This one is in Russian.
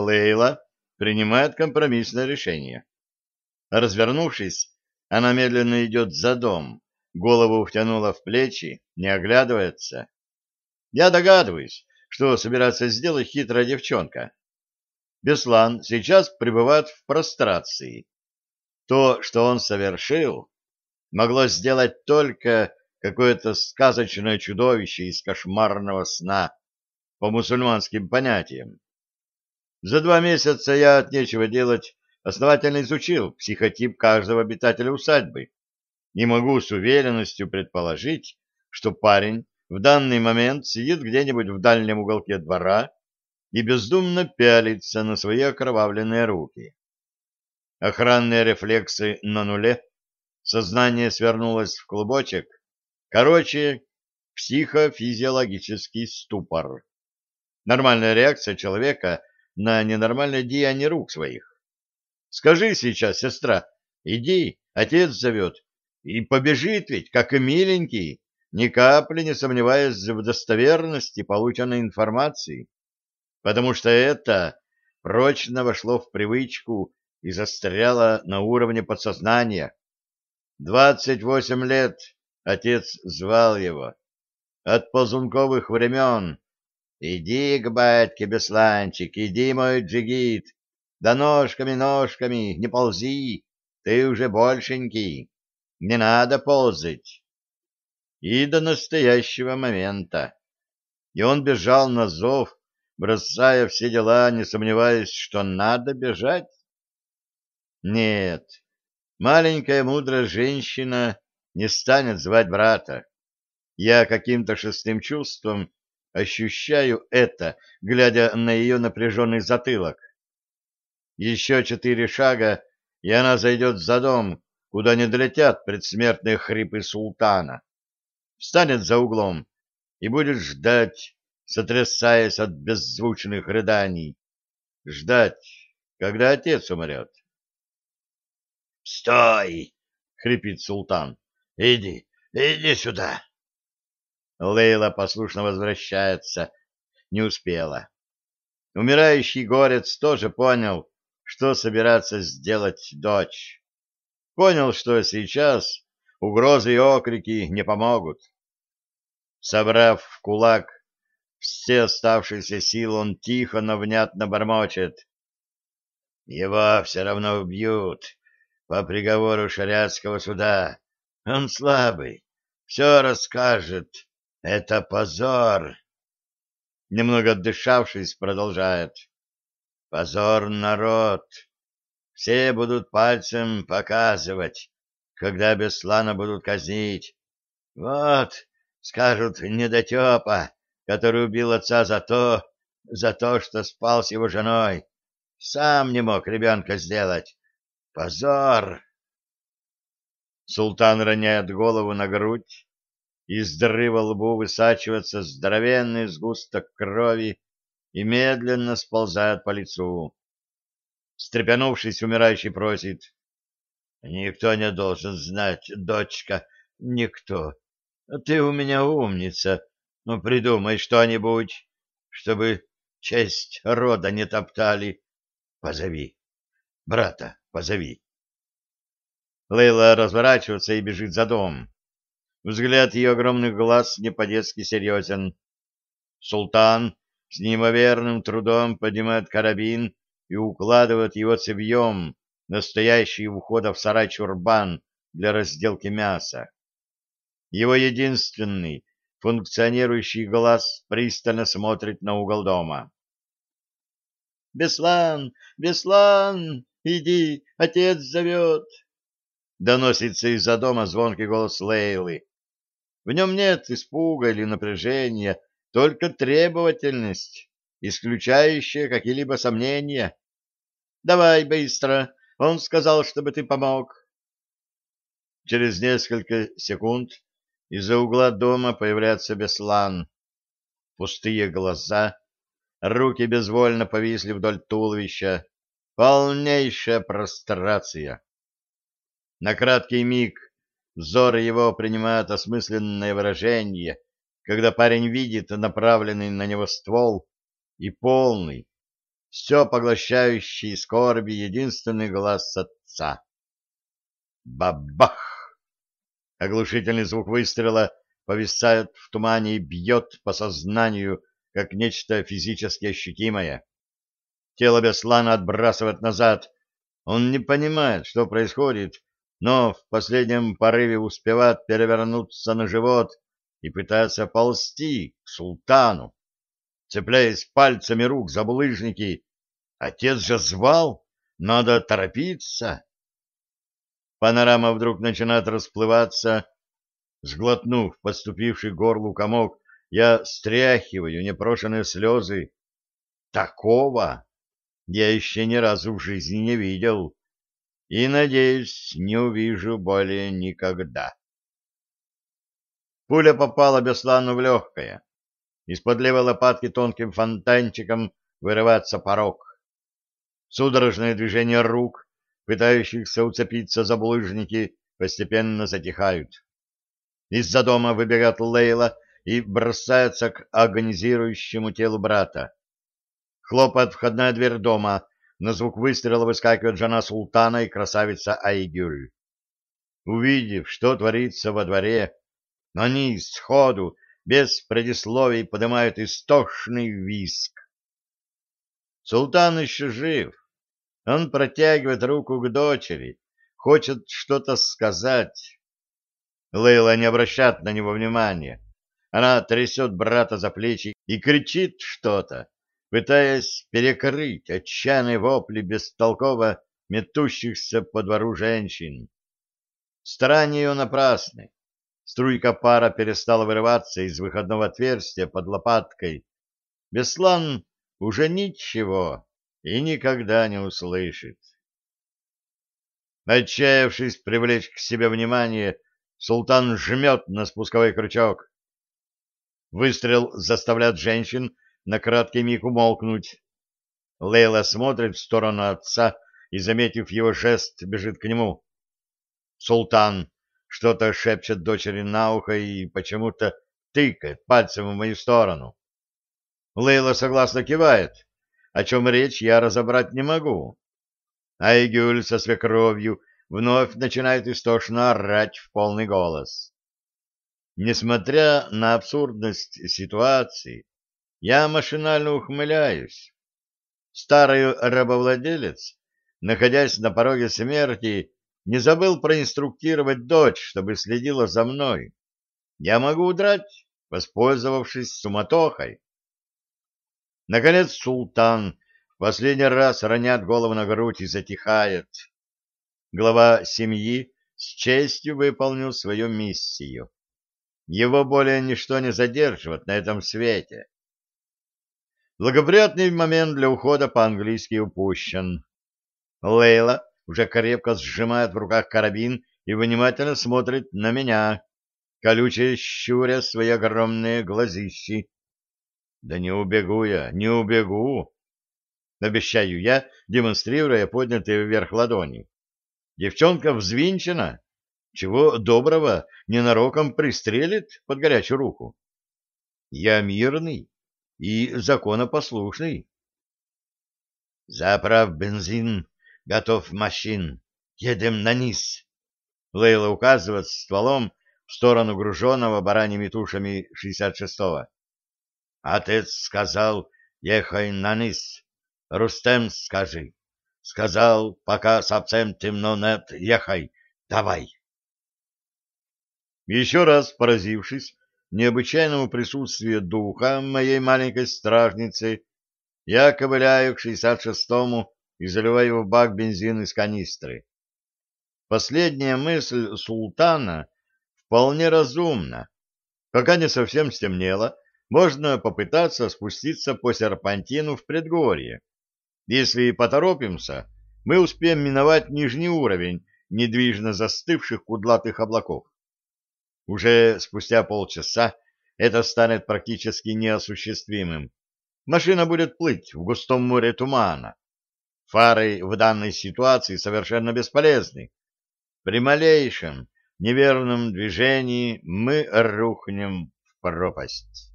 Лейла принимает компромиссное решение. Развернувшись, она медленно идет за дом, голову втянула в плечи, не оглядывается. Я догадываюсь, что собирается сделать хитрая девчонка. Беслан сейчас пребывает в прострации. То, что он совершил, могло сделать только какое-то сказочное чудовище из кошмарного сна по мусульманским понятиям. За два месяца я от нечего делать основательно изучил психотип каждого обитателя усадьбы и могу с уверенностью предположить, что парень в данный момент сидит где-нибудь в дальнем уголке двора и бездумно пялится на свои окровавленные руки. Охранные рефлексы на нуле, сознание свернулось в клубочек, короче, психофизиологический ступор. Нормальная реакция человека на ненормальное деяние рук своих. Скажи сейчас, сестра, иди, отец зовет, и побежит ведь, как и миленький, ни капли не сомневаясь в достоверности полученной информации, потому что это прочно вошло в привычку и застряло на уровне подсознания. Двадцать восемь лет отец звал его. От ползунковых времен. Иди к батьке, Бесланчик, иди, мой джигит, да ножками, ножками, не ползи, ты уже большенький, не надо ползать. И до настоящего момента. И он бежал на зов, бросая все дела, не сомневаясь, что надо бежать. Нет, маленькая мудрая женщина не станет звать брата. Я каким-то шестым чувством ощущаю это, глядя на ее напряженный затылок. Еще четыре шага, и она зайдет за дом, куда не долетят предсмертные хрипы султана. Встанет за углом и будет ждать, сотрясаясь от беззвучных рыданий. Ждать, когда отец умрет. «Стой!» — хрипит султан. «Иди, иди сюда!» Лейла послушно возвращается. Не успела. Умирающий горец тоже понял, что собирается сделать дочь. Понял, что сейчас угрозы и окрики не помогут. Собрав в кулак все оставшиеся силы, он тихо, но внятно бормочет. Его все равно убьют по приговору шариатского суда. Он слабый, все расскажет. Это позор. Немного отдышавшись, продолжает. Позор народ. Все будут пальцем показывать, когда Беслана будут казнить. Вот, скажут, недотепа, который убил отца за то, за то, что спал с его женой. Сам не мог ребенка сделать. Позор! Султан роняет голову на грудь, из дрыва лбу высачивается здоровенный сгусток крови, и медленно сползает по лицу. Стрепенувшись, умирающий просит. — Никто не должен знать, дочка, никто. Ты у меня умница, ну придумай что-нибудь, чтобы честь рода не топтали. Позови. Брата позови. Лейла разворачивается и бежит за дом. Взгляд ее огромных глаз не по-детски серьезен. Султан с неимоверным трудом поднимает карабин и укладывает его цевьем, настоящий у входа в сарай чурбан для разделки мяса. Его единственный функционирующий глаз пристально смотрит на угол дома. «Беслан! Беслан! Иди! Отец зовет!» Доносится из-за дома звонкий голос Лейлы. В нем нет испуга или напряжения, только требовательность, исключающая какие-либо сомнения. Давай быстро, он сказал, чтобы ты помог. Через несколько секунд из-за угла дома появляется Беслан. Пустые глаза, руки безвольно повисли вдоль туловища, полнейшая прострация. На краткий миг взор его принимает осмысленное выражение — когда парень видит направленный на него ствол и полный, все поглощающий скорби единственный глаз отца. Бабах! Оглушительный звук выстрела повисает в тумане и бьет по сознанию, как нечто физически ощутимое. Тело Беслана отбрасывает назад. Он не понимает, что происходит, но в последнем порыве успевает перевернуться на живот и пытается ползти к султану, цепляясь пальцами рук за булыжники. Отец же звал, надо торопиться. Панорама вдруг начинает расплываться. Сглотнув подступивший горлу комок, я стряхиваю непрошенные слезы. Такого я еще ни разу в жизни не видел и, надеюсь, не увижу более никогда. Пуля попала Беслану в легкое. Из-под левой лопатки тонким фонтанчиком вырывается порог. Судорожное движение рук пытающихся уцепиться за булыжники, постепенно затихают. Из-за дома выбегает Лейла и бросается к агонизирующему телу брата. Хлопает входная дверь дома, на звук выстрела выскакивает жена султана и красавица Айгюль. Увидев, что творится во дворе, они сходу, без предисловий, поднимают истошный виск. Султан еще жив, он протягивает руку к дочери, хочет что-то сказать. Лейла не обращает на него внимания. Она трясет брата за плечи и кричит что-то, пытаясь перекрыть отчаянные вопли бестолково метущихся по двору женщин. Старания ее напрасны. Струйка пара перестала вырываться из выходного отверстия под лопаткой. Беслан уже ничего и никогда не услышит. Отчаявшись привлечь к себе внимание, султан жмет на спусковой крючок. Выстрел заставляет женщин на краткий миг умолкнуть. Лейла смотрит в сторону отца и, заметив его жест, бежит к нему. Султан что-то шепчет дочери на ухо и почему-то тыкает пальцем в мою сторону. Лейла согласно кивает о чем речь я разобрать не могу. Айгюль со свекровью вновь начинает истошно орать в полный голос. Несмотря на абсурдность ситуации, я машинально ухмыляюсь. Старый рабовладелец, находясь на пороге смерти, не забыл проинструктировать дочь, чтобы следила за мной. Я могу удрать, воспользовавшись суматохой. Наконец султан в последний раз роняет голову на грудь и затихает. Глава семьи с честью выполнил свою миссию. Его более ничто не задерживает на этом свете. Благоприятный момент для ухода по-английски упущен. Лейла уже крепко сжимает в руках карабин и внимательно смотрит на меня, колюче щуря свои огромные глазищи. Да не убегу я, не убегу. Обещаю я, демонстрируя поднятые вверх ладони. Девчонка взвинчена. Чего доброго, ненароком пристрелит под горячую руку. Я мирный и законопослушный. Заправ бензин, готов машин. Едем на низ. Лейла указывает стволом в сторону груженного бараньими тушами 66-го. Отец сказал, ехай на низ. Рустем скажи. Сказал, пока совсем темно нет, ехай, давай. Еще раз поразившись необычайному присутствию духа моей маленькой стражницы, я ковыляю к шестьдесят шестому и заливаю в бак бензин из канистры. Последняя мысль султана вполне разумна. Пока не совсем стемнело, можно попытаться спуститься по серпантину в предгорье. Если поторопимся, мы успеем миновать нижний уровень недвижно застывших кудлатых облаков. Уже спустя полчаса это станет практически неосуществимым. Машина будет плыть в густом море тумана. Фары в данной ситуации совершенно бесполезны. При малейшем неверном движении мы рухнем в пропасть.